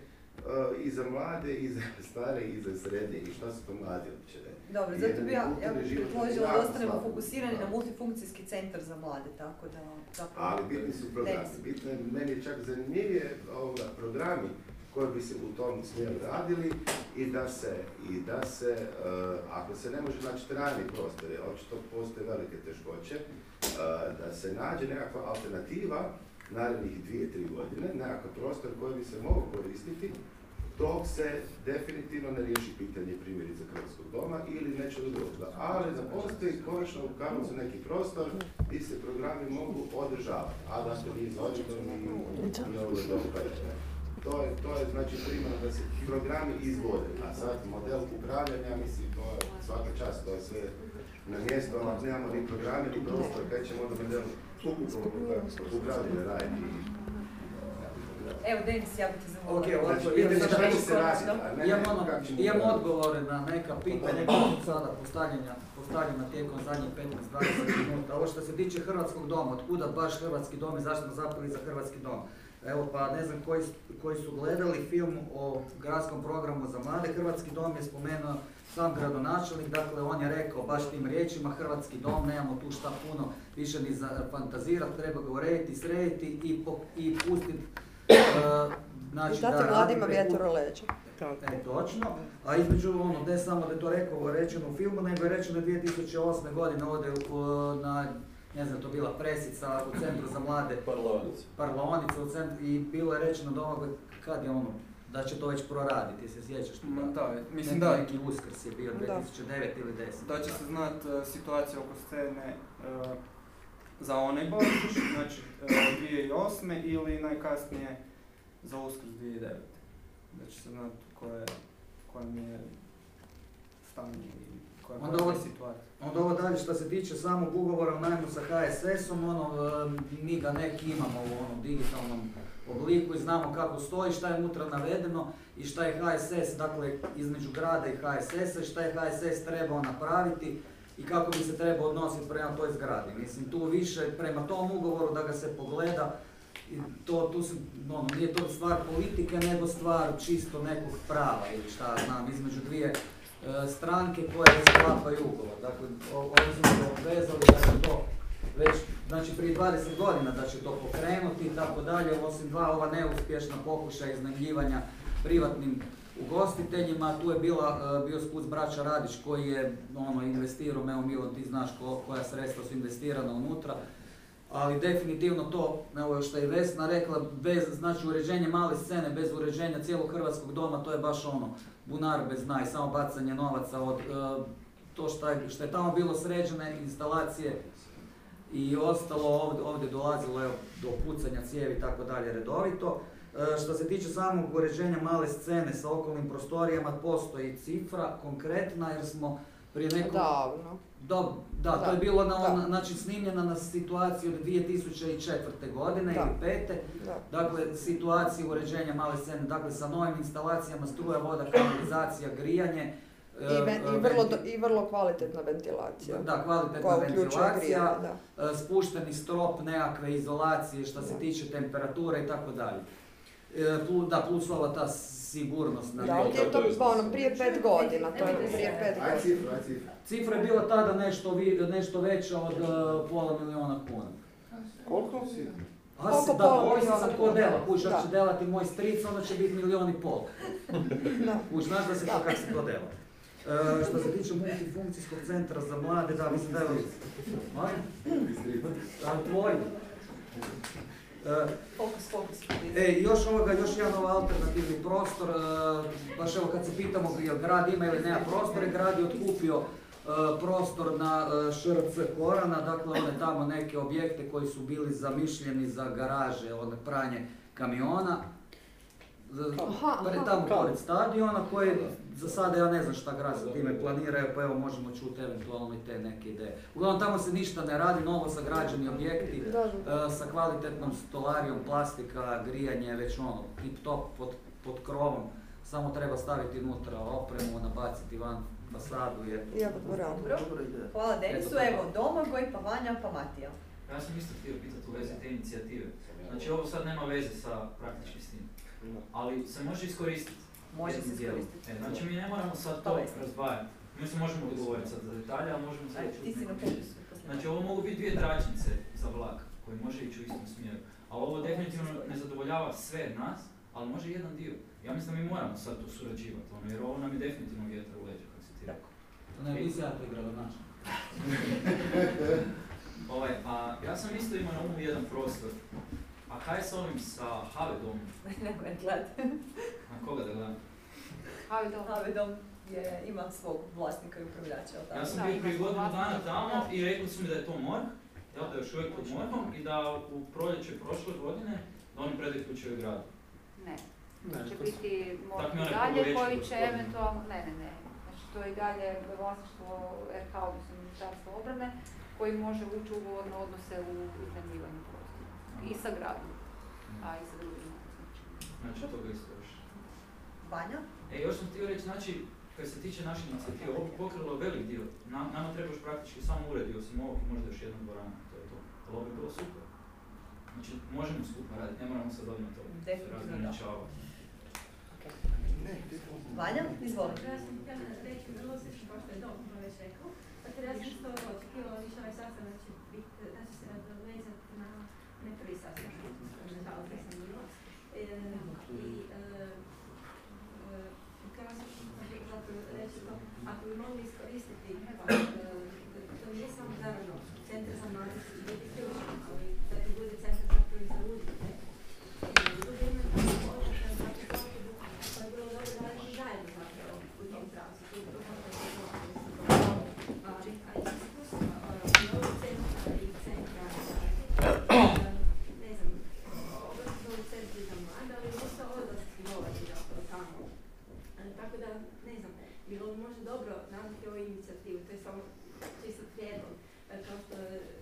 i za mlade, i za (laughs) stare, i za srednje, i šta su to mladi uopće. Dobro, I zato bi ja, ja bih predložila da ostanemo fokusirani Da. na multifunkcijski centar za mlade, tako da zapravo... Ali bitni su programi. Bitno je, meni je čak zanimljivije ovoga, programi koji bi se u tom smjeru radili i da se, i da se e, ako se ne može naći trajni prostor, jer očito postoje velike teškoće, e, da se nađe nekakva alternativa narednih dvije, tri godine, nekakav prostor koji bi se mogao koristiti dok se definitivno ne riješi pitanje primjerice Hrvatskog doma ili nečeg drugog. Ali da postoji konačno u Karlovcu neki prostor gdje se programi mogu održavati, a da se nije zaočitom i i ovo To je, to je znači primjer da se programi izvode, a sad model upravljanja, mislim, to je svaka čast, to je sve na mjesto, ali nemamo ni programe, ni prostor, kaj ćemo onda model ukupnog upravljanja raditi. Evo, Denis, ja bih te zamolila. Ok, ovako, Imam, ono, odgovore na neka pitanja koja su sada postavljena, postavljena tijekom zadnjih 15-20 minuta. Ovo što se tiče Hrvatskog doma, otkuda baš Hrvatski dom i zašto smo zapeli za Hrvatski dom? Evo pa ne znam koji, koji su gledali film o gradskom programu za mlade, Hrvatski dom je spomenuo sam gradonačelnik, dakle on je rekao baš tim riječima Hrvatski dom, nemamo tu šta puno više ni za fantazirati, treba ga urediti, srediti i, po- i pustiti e, znači, I dati da mladima vjetar preko- u leđa. E, točno. A između ono, ne samo da je to rekao, rečeno u filmu, nego je rečeno 2008. godine ovdje na, ne znam, to bila presica u Centru za mlade, Parlavac. parlaonica u centru, i bilo je rečeno da ovog, kad je ono, da će to već proraditi, ti se sjećaš da? da, mislim da, neki uskrs je bio Da. 2009 ili 10. da će se znat e, situacija oko scene e, za onaj Božić, (clears throat) znači e, 2008. ili najkasnije za Uskrs 2009. Da će se znat koje, kojem je stanje i koja je situacija. Onda ovo dalje što se tiče samog ugovora o najmu sa HSS-om, ono, mi ga neki imamo u onom digitalnom obliku i znamo kako stoji, šta je unutra navedeno i šta je HSS, dakle između grada i HSS-a šta je HSS trebao napraviti i kako bi se trebao odnositi prema toj zgradi. Mislim, tu više prema tom ugovoru da ga se pogleda, to, tu se, ono, nije to stvar politike, nego stvar čisto nekog prava ili šta znam, između dvije stranke koje sklapaju ugovor. Dakle, ovdje smo se obvezali da će to već, znači prije 20 godina da će to pokrenuti i tako dalje, osim dva ova neuspješna pokušaja iznajmljivanja privatnim ugostiteljima, tu je bila, e, bio spust braća Radić koji je ono, investirao, evo Milo ti znaš ko- koja sredstva su investirana unutra, ali definitivno to, evo što je Vesna rekla, bez, znači uređenje male scene, bez uređenja cijelog hrvatskog doma, to je baš ono, bunar bez dna i samo bacanje novaca od, e, to što je, što je tamo bilo sređene instalacije, i ostalo ovdje, ovdje dolazilo evo, do pucanja cijevi i tako dalje redovito. E, što se tiče samog uređenja male scene sa okolnim prostorijama, postoji cifra konkretna jer smo prije nekog... Davno. Da, da, to je bilo na, da. on- znači snimljena na situaciju od 2004. godine Da. ili pete. Da. Dakle, situacija uređenja male scene, dakle sa novim instalacijama struja, voda, kanalizacija, grijanje. I, e, ve- e, i, vrlo, venti- do- I vrlo kvalitetna ventilacija. Da, kvalitetna ventilacija, grijanje, da. e, spušteni strop nekakve izolacije što se tiče temperature i tako dalje. E, Da, plus ova ta sigurnost na Da, ali to- je to je to ono, prije pet godina, to je prije pet Aj godina. cifra, aj cifra. Cifra je bila tada nešto, vi, nešto veća od e, pola miliona kuna. Koliko? A Koliko se, da, pola ovisi sad ko kuna? dela, kuć, ako Da. će delati moj stric, onda će biti milion i pol. (laughs) Da. Kuć, znaš da se to, kako se to dela. E, što se tiče multifunkcijskog centra za mlade, da, mislim da je... Molim? A, tvoj? E, Fokus, fokus. E, još ovoga, još jedan ovaj alternativni prostor, e, baš evo kad se pitamo jel grad ima ili nema prostore, grad je otkupio e, prostor na ŠRC Korana, dakle one tamo neke objekte koji su bili zamišljeni za garaže, one pranje kamiona. Aha, tamo pored stadiona koji za sada ja ne znam šta grad sa time planiraju, pa evo možemo čuti eventualno i te neke ideje. Uglavnom tamo se ništa ne radi, novo sagrađeni objekti, e, sa kvalitetnom stolarijom, plastika, grijanje, već ono, tip top pod, pod krovom, samo treba staviti unutra opremu, nabaciti van fasadu. Iako dvorana. Dobro. Hvala Denisu, evo, Domagoj, pa Vanja, pa Matija. Ja sam isto htio pitati u vezi te inicijative. Znači ovo sad nema veze sa praktički s tim, ali se može iskoristiti. Može se iskoristiti. E, znači mi ne moramo sad To to je. razdvajati. Mi se možemo dogovoriti sad za detalje, ali možemo sad si neko popisu. Znači ovo mogu biti dvije tračnice za vlak koji može ići u istom smjeru. Ali ovo definitivno ne zadovoljava sve nas, ali može jedan dio. Ja mislim da mi moramo sad tu surađivati, ono, jer ovo nam je definitivno vjetar u leđa, kako se ti rekao. Ne, nisi ja to. (laughs) Ovaj, a ja sam isto imao na umu jedan prostor. A kaj je sa ovim sa Havedom? (laughs) Nemoj gledati. Koga da gledam? Ali to, Havedom je, ima svog vlasnika i upravljača? Ja sam Da, bio prije godinu dana tamo i rekli su mi da je to jel, da je još uvijek pod morgom i da u proljeće prošle godine da oni predaju gradu. ne. Ne, će to- biti onaj dalje koji će eventualno, ne, ne, ne. Znači to je i dalje vlasništvo RH, odnosno Ministarstva obrane, koji može ući u ugovorne odnose u iznajmljivanju prostora. I sa gradom, a i sa drugim. Znači toga isto još. Vanja? E, još sam htio reći, znači, kad se tiče naše inicijative, ovo pokrilo velik dio. Nam, nama treba još praktički samo uredi, osim ovog i možda još jedna dvorana, to je to. Ali ovo bi bilo super. Znači, možemo skupa raditi, ne moramo sad odmah to Definitivno da. razgraničavati. Vanja, izvoli. Ja sam htjela reći vrlo slično kao što je Dom već rekao. Dakle, ja sam isto očekivala više ovaj sastanak će biti, da će se nadovezati na ne prvi sastanak, nažalost nisam bila. E, I e, e, htjela sam zapravo reći to, ako bi mogli iskoristiti, e, to nije samo naravno centar za mlade će biti ključno, ali da to bude centar zapravo i za udruge. I udruge imaju tako odličan zapravo potrebu pa je bilo dobro raditi zajedno zapravo u tom pravcu. Tu je a, a iskustva novog centra i centra, ne znam, obrazovnog centra za mlade, ali dosta odlazi novac zapravo tamo. E, Tako da, ne znam, bilo bi možda dobro raditi ovu inicijativu, to je samo čisto prijedlog. E, Kao što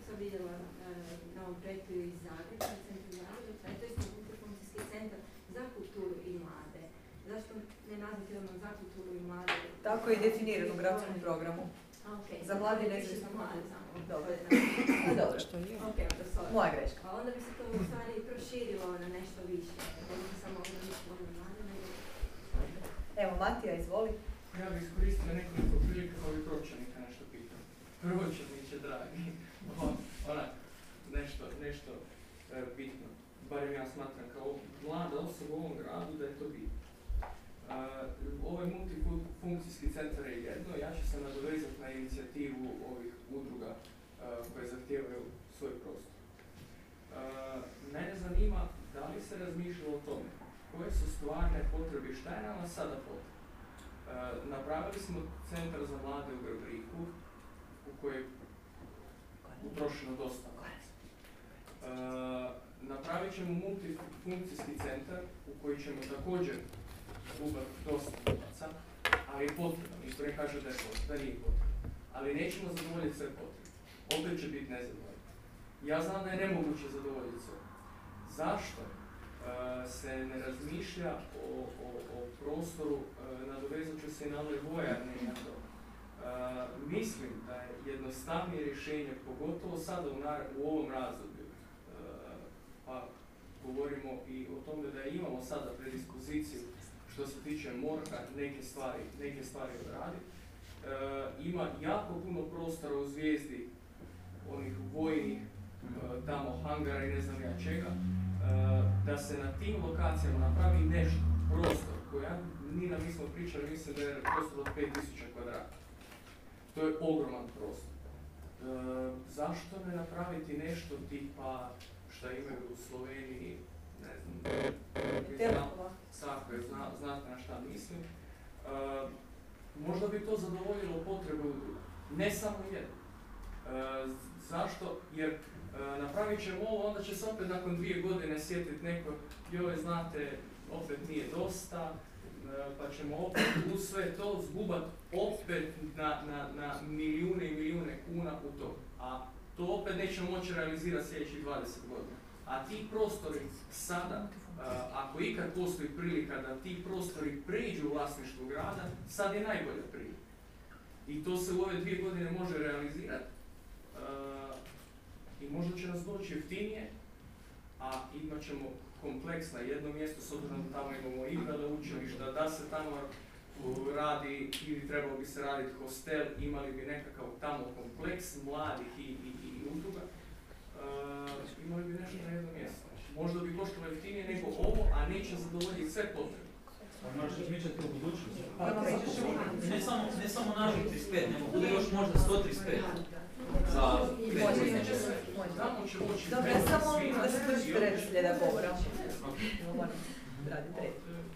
sam vidjela e, na ovom projektu iz Zagreba, u centru Zagreba, to je isto multifunkcijski centar za kulturu i mlade. Zašto ne nazvati ono za kulturu i mlade? Tako je i definirano u gradskom programu. A, okej. Za mlade i Piše nezavisne za mlade kulture. samo. (clears throat) Dobro. Znači- dobro. Što je? Ok, onda sorry. Moja greška. A onda bi se to u stvari proširilo na nešto više. Ne bi se samo ono mlade, nego... Evo, Matija, izvoli. Ja bih iskoristio nekoliko prilika kao i pročelnika nešto pitam. Pročelniče, dragi, O- onak, nešto, nešto e, bitno. Barem ja smatram kao mlada osoba u ovom gradu da je to bitno. E, ovaj multifunkcijski centar je jedno, ja ću se nadovezati na inicijativu ovih udruga e, koje zahtijevaju svoj prostor. E, mene zanima da li se razmišljalo o tome koje su stvarne potrebe i šta je nama sada potrebno. E, napravili smo centar za mlade u Grbriku u kojoj utrošeno dosta. E, napravit ćemo multifunkcijski centar u koji ćemo također ubati dosta novaca, ali je potreban, isto ne kaže da je potreban, da nije potreban. Ali nećemo zadovoljiti sve potrebe. Opet će biti nezadovoljni. Ja znam da je nemoguće zadovoljiti sve. Zašto e, se ne razmišlja o, o, o prostoru, e, nadovezat ću se i na vojarne i na to. E, mislim da je jednostavnije rješenje, pogotovo sada u, u ovom razdoblju, e, pa govorimo i o tome da imamo sada predispoziciju što se tiče morka neke stvari, neke stvari odraditi. Ima jako puno prostora u zvijezdi onih vojnih e, tamo hangara i ne znam ja čega, e, da se na tim lokacijama napravi nešto, prostor, koji ja, Nina, mi smo pričali, mislim da je prostor od 5000 kvadrata. To je ogroman prostor. E, zašto ne napraviti nešto tipa šta imaju u Sloveniji, ne znam, tako je, zna, znate na šta mislim. Možda bi to zadovoljilo potrebu ne samo jednu. E, zašto? Jer e, napravit ćemo ovo, onda će se opet nakon dvije godine sjetiti neko, joj znate, opet nije dosta, e, pa ćemo opet uz sve to zgubat opet na, na, na milijune i milijune kuna u to. A to opet nećemo moći realizirati sljedećih 20 godina. A ti prostori sada, ako ikad postoji prilika da ti prostori pređu u vlasništvo grada, sad je najbolja prilika. I to se u ove dvije godine može realizirati. A, I možda će nas doći jeftinije, a imat ćemo kompleks na jednom mjestu, s obzirom da tamo imamo i učilišta, da se tamo u, radi ili trebalo bi se raditi hostel, imali bi nekakav tamo kompleks mladih i, i, i udruga, uh, imali bi nešto na jednom mjestu. Možda bi koštalo jeftinije nego ovo, a neće zadovoljiti sve potrebe. Pa možeš razmišljati o budućnosti. Ne samo, ne samo naših 35, nego bude još možda 135 za 5 godina. Tamo će moći Dobro, samo da se držite redoslijeda govora.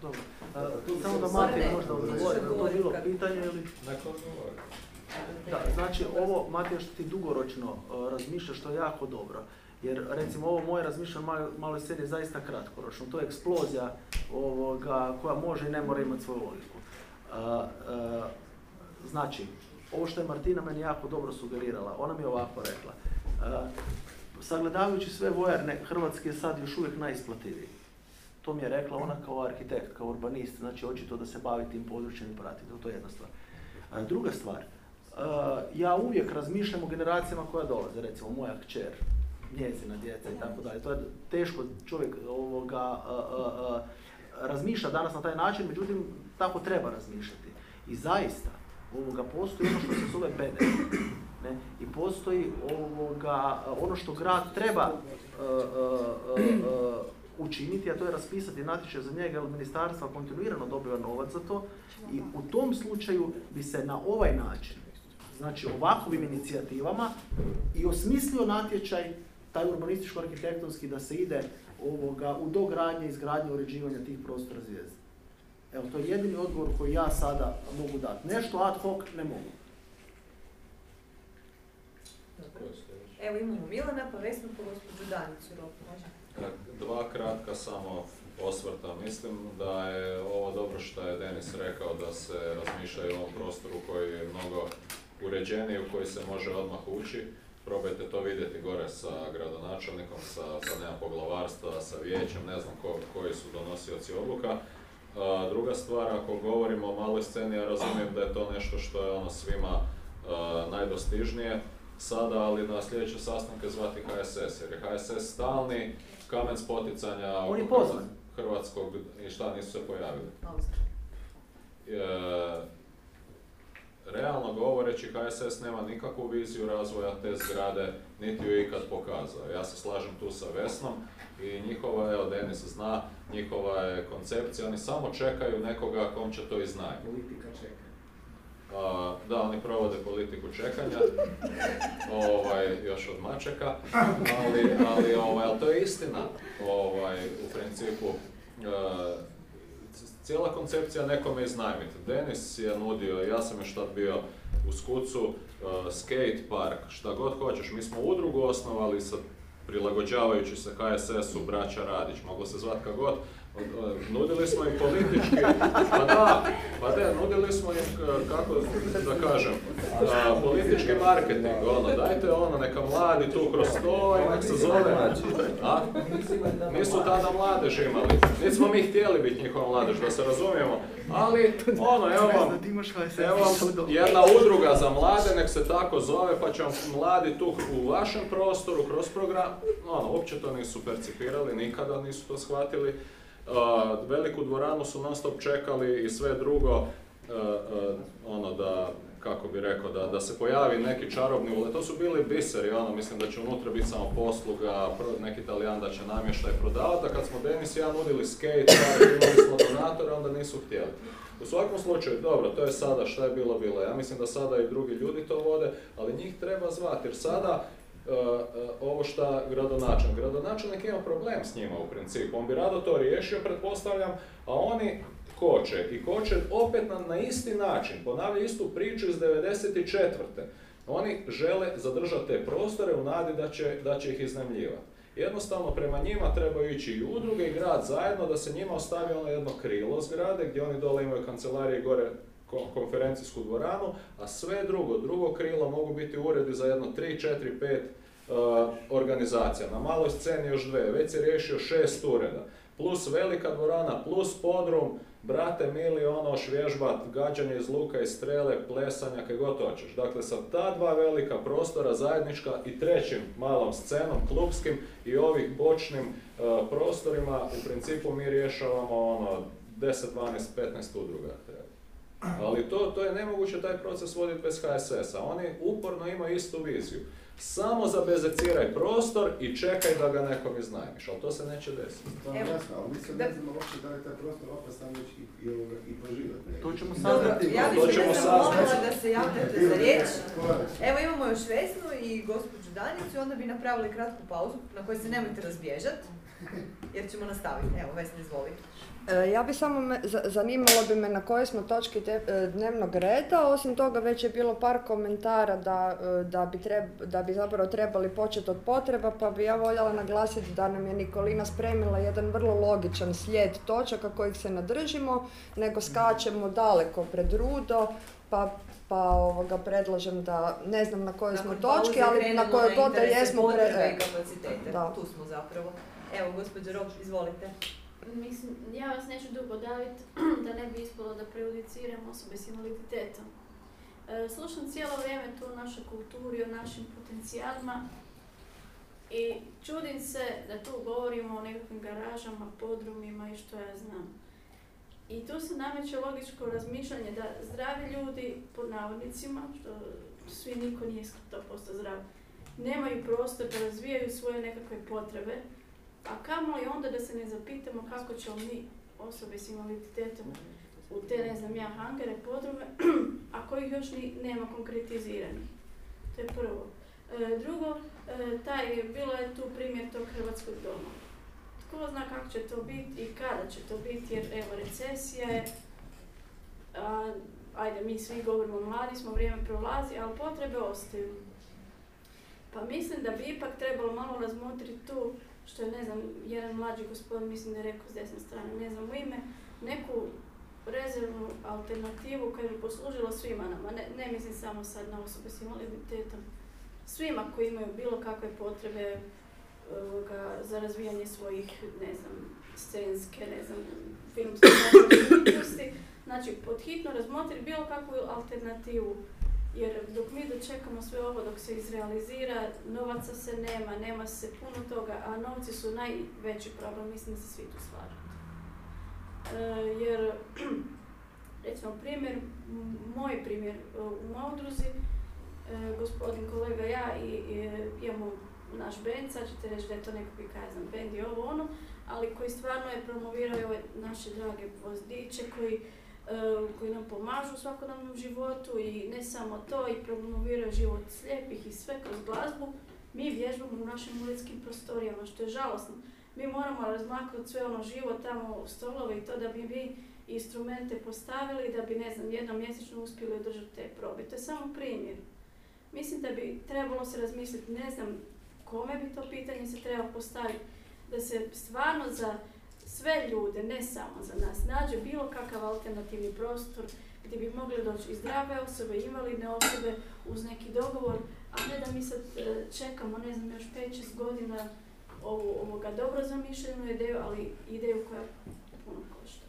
Dobro. A, samo da Matija možda odgovori na to bilo pitanje ili... Odgovori. Da, znači ovo, Matija, što ti dugoročno uh, razmišljaš, što je jako dobro. Jer recimo ovo moje razmišljanje malo, malo je serije zaista kratkoročno. To je eksplozija ovoga, koja može i ne mora imati svoju logiku. Uh, znači, ovo što je Martina meni jako dobro sugerirala, ona mi je ovako rekla. Uh, sagledavajući sve vojarne, Hrvatski je sad još uvijek najisplativiji. To mi je rekla ona kao arhitekt, kao urbanist, znači očito da se bavi tim područjem i prati, to je jedna stvar. A druga stvar, uh, ja uvijek razmišljam o generacijama koja dolaze, recimo moja kćer, njezina djeca i tako dalje. To je teško čovjek ovoga, razmišlja danas na taj način, međutim tako treba razmišljati. I zaista, ovoga, postoji ono što se zove BD. Ne? I postoji ovoga, ono što grad treba uh, uh, uh, učiniti, a to je raspisati natječaj za njega, jer ministarstva kontinuirano dobiva novac za to i u tom slučaju bi se na ovaj način, znači ovakvim inicijativama i osmislio natječaj taj urbanističko-arhitektonski da se ide ovoga, u dogradnje, izgradnje, uređivanja tih prostora zvijezde. Evo, to je jedini odgovor koji ja sada mogu dati. Nešto ad hoc ne mogu. Evo imamo Milana, pa Vesnu, pa gospođu Danicu? Dva kratka samo osvrta. Mislim da je ovo dobro što je Denis rekao da se razmišlja o ovom prostoru koji je mnogo uređeniji, u koji se može odmah ući. Probajte to vidjeti gore sa gradonačelnikom, sa, sa nema poglavarstva, sa vijećem, ne znam ko, koji su donosioci odluka. A, druga stvar, ako govorimo o maloj sceni, ja razumijem da je to nešto što je ono svima a, najdostižnije. Sada, ali na sljedeće sastanke zvati HSS, jer je HSS stalni kamen spoticanja On je hrvatskog i šta nisu se pojavili. E, realno govoreći HSS nema nikakvu viziju razvoja te zgrade, niti ju je ikad pokazao. Ja se slažem tu sa Vesnom i njihova, evo Denis zna, njihova je koncepcija, oni samo čekaju nekoga kom će to iznajmiti. Politika čeka. A, da, oni provode politiku čekanja, (laughs) ovaj, još od mačeka, ali, ali, ovaj, ali to je istina, ovaj, u principu. e, cijela koncepcija nekome iznajmiti. Denis je nudio, ja sam još tad bio u Skucu, uh, skate park, šta god hoćeš. Mi smo udrugu osnovali sa prilagođavajući se HSS-u, braća Radić, moglo se zvat kako god, Nudili smo im politički, pa da, pa da, nudili smo im, kako da kažem, politički marketing, ono, dajte ono, neka mladi tu kroz to i nek se zove, a? Nisu tada mladež imali, nismo mi htjeli biti njihova mladež, da se razumijemo, ali, ono, evo vam, evo vam jedna udruga za mlade, nek se tako zove, pa će vam mladi tu u vašem prostoru, kroz program, ono, uopće to nisu percipirali, nikada nisu to shvatili, veliku dvoranu su non stop čekali i sve drugo, ono da, kako bi rekao, da, da se pojavi neki čarobni ulet. To su bili biseri, ono, mislim da će unutra biti samo posluga, neki talijan da će namještaj prodavati, a kad smo Denis i ja nudili skate, imali smo donatore, onda nisu htjeli. U svakom slučaju, dobro, to je sada šta je bilo, bilo. Ja mislim da sada i drugi ljudi to vode, ali njih treba zvati, jer sada ovo šta gradonačelnik. Gradonačelnik ima problem s njima u principu. On bi rado to riješio, pretpostavljam, a oni koče. I koče opet na, na isti način. Ponavlja istu priču iz 94. Oni žele zadržati te prostore u nadi da će, da će ih iznajmljivati. Jednostavno prema njima trebaju ići i udruge i grad zajedno da se njima ostavi ono jedno krilo zgrade gdje oni dole imaju kancelarije gore konferencijsku dvoranu, a sve drugo, drugo krilo mogu biti uredi za jedno 3, 4, 5 organizacija. Na maloj sceni još dve, već se riješio šest ureda, plus velika dvorana, plus podrum, brate mili, ono, švježbat, gađanje iz luka i strele, plesanja, kaj god hoćeš. Dakle, sa ta dva velika prostora, zajednička i trećim malom scenom, klubskim i ovih bočnim prostorima, u principu mi rješavamo ono, 10, 12, 15 udruga. Ali to, to je nemoguće taj proces voditi bez HSS-a. Oni uporno imaju istu viziju. Samo zabezeciraj prostor i čekaj da ga nekom iznajmiš, ali to se neće desiti. To je jasno, ali mi se ne znamo uopće da je taj prostor opasan već i, i, i poživati. To ćemo saznati. Ja bih se molila da se javljate za riječ. Evo imamo još Vesnu i gospođu Danicu i onda bi napravili kratku pauzu na kojoj se nemojte razbježati jer ćemo nastaviti. Evo Vesna, izvoli. E, ja bi samo, zanimalo bi me na kojoj smo točki e, dnevnog reda, osim toga već je bilo par komentara da, e, da, bi, da bi zapravo trebali početi od potreba, pa bi ja voljela naglasiti da nam je Nikolina spremila jedan vrlo logičan slijed točaka kojih se nadržimo, nego skačemo daleko pred rudo, pa pa ovoga predlažem da, ne znam na kojoj smo točki, ali na kojoj god da jesmo... Pre... kapacitete, tu smo zapravo. Evo, gospođo Rok, izvolite. Mislim, ja vas neću dugo daviti (clears throat) da ne bi ispalo da prejudiciram osobe s invaliditetom. E, slušam cijelo vrijeme tu o našoj kulturi, o našim potencijalima i čudim se da tu govorimo o nekakvim garažama, podrumima i što ja znam. I tu se nameće logičko razmišljanje da zdravi ljudi, pod navodnicima, što svi niko nije 100% zdrav, nemaju prostor da razvijaju svoje nekakve potrebe, a kamo li onda da se ne zapitamo kako ćemo mi osobe s invaliditetom u te, ne znam ja, hangere, podrume, (clears throat) a kojih još ni nema konkretiziranih. To je prvo. E, drugo, e, taj, bilo je tu primjer tog hrvatskog doma. Tko zna kako će to biti i kada će to biti, jer evo recesija je, ajde mi svi govorimo mladi smo, vrijeme prolazi, ali potrebe ostaju. Pa mislim da bi ipak trebalo malo razmotriti tu što je, ne znam, jedan mlađi gospodin, mislim da je rekao s desne strane, ne znam, u ime, neku rezervnu alternativu koja bi poslužila svima nama, ne, ne mislim samo sad na osobe s invaliditetom, svima koji imaju bilo kakve potrebe uh, za razvijanje svojih, ne znam, scenske, ne znam, filmske (clears throat) znači podhitno razmotri bilo kakvu alternativu jer dok mi dočekamo sve ovo, dok se izrealizira, novaca se nema, nema se puno toga, a novci su najveći problem, mislim da se svi tu slažu. E, jer, (clears throat) recimo primjer, moj primjer, u Maudruzi, e, gospodin kolega ja i, i imamo naš band, sad ćete reći da je to nekakvi kazan band i ovo ono, ali koji stvarno je promovirao ove naše drage vozdiće koji E, koji nam pomažu u svakodnevnom životu i ne samo to, i promoviraju život slijepih i sve kroz glazbu, mi vježbamo u našim uredskim prostorijama, što je žalosno. Mi moramo razmaknuti sve ono živo tamo, stolove i to da bi mi instrumente postavili da bi, ne znam, jednom mjesečno uspjeli održati te probe. To je samo primjer. Mislim da bi trebalo se razmisliti, ne znam kome bi to pitanje se trebalo postaviti, da se stvarno za sve ljude, ne samo za nas, nađe bilo kakav alternativni prostor gdje bi mogli doći i zdrave osobe, invalidne osobe uz neki dogovor, a ne da mi sad e, čekamo, ne znam, još 5-6 godina ovu ovoga dobro zamišljenu ideju, ali ideju koja puno košta.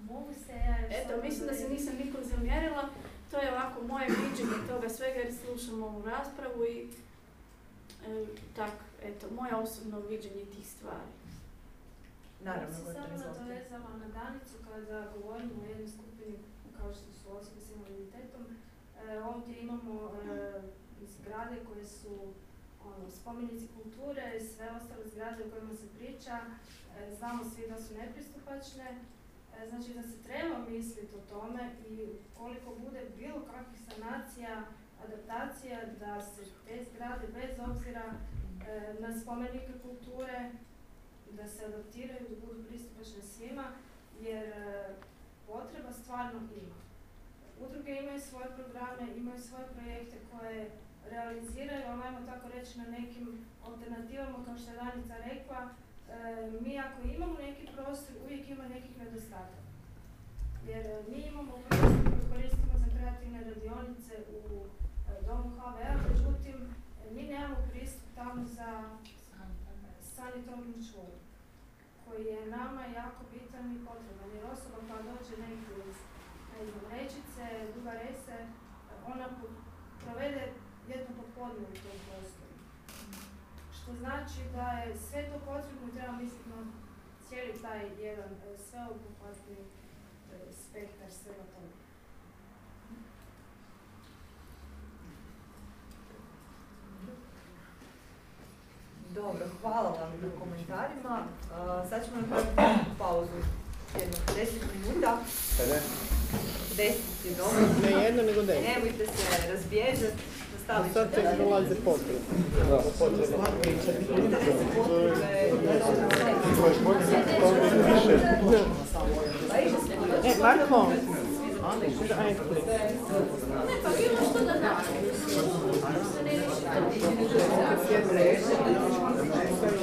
Mogu se ja Eto, mislim da se nisam nikog zamjerila. To je ovako moje viđenje toga svega jer slušam ovu raspravu i e, tak, eto, moje osobno viđenje tih stvari. Naravno, Ja se samo nadovezala na Danicu kada govorimo o jednoj skupini kao što su osobe s invaliditetom. E, ovdje imamo e, zgrade koje su ono, spomenici kulture, sve ostale zgrade o kojima se priča, e, znamo svi da su nepristupačne, e, znači da se treba misliti o tome i koliko bude bilo kakvih sanacija, adaptacija, da se te zgrade bez obzira na spomenike kulture da se adaptiraju, da budu pristupačne svima, jer e, potreba stvarno ima. Udruge imaju svoje programe, imaju svoje projekte koje realiziraju, ali ajmo tako reći na nekim alternativama, kao što je Danica rekla, e, mi ako imamo neki prostor, uvijek ima nekih nedostataka. Jer e, mi imamo prostor koji koristimo za kreativne radionice u e, domu HVA, međutim, e, mi nemamo pristup tamo za sanitarnu čvor koji je nama jako bitan i potreban. Jer osoba koja dođe negdje iz Rečice, Duga Rese, ona provede jedno popodne u tom prostoru. Što znači da je sve to potrebno i treba misliti na cijeli taj jedan e, sveobuhvatni e, spektar svega toga. Dobro, hvala vam na komentarima. A, sad ćemo napraviti pauzu jedno 10 minuta. 10 je dobro. Ne jedno, nego deset. Nemojte se razbježati, nastavit Sad tek ćemo. dolaze potrebe. E, Marko, Ne, pa bilo što da da. Ne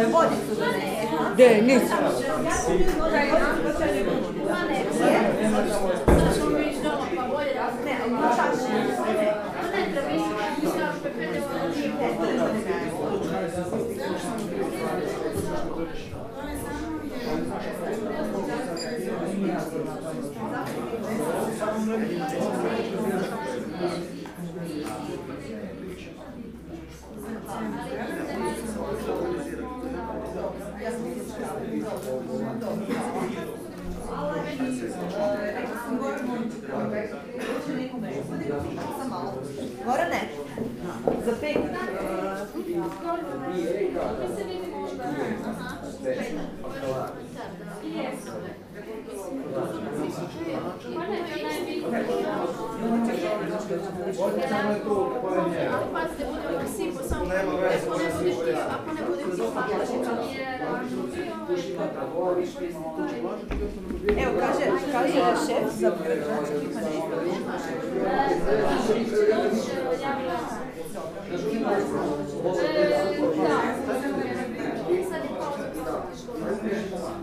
je vodicu donese. De, nisu. Ne, ali Gorane, za pet. Pazite, budemo svi po samo ako ne bude htio, ako ne bude htio Evo, kaže, kaže šef za građanski Potrebe Спасибо.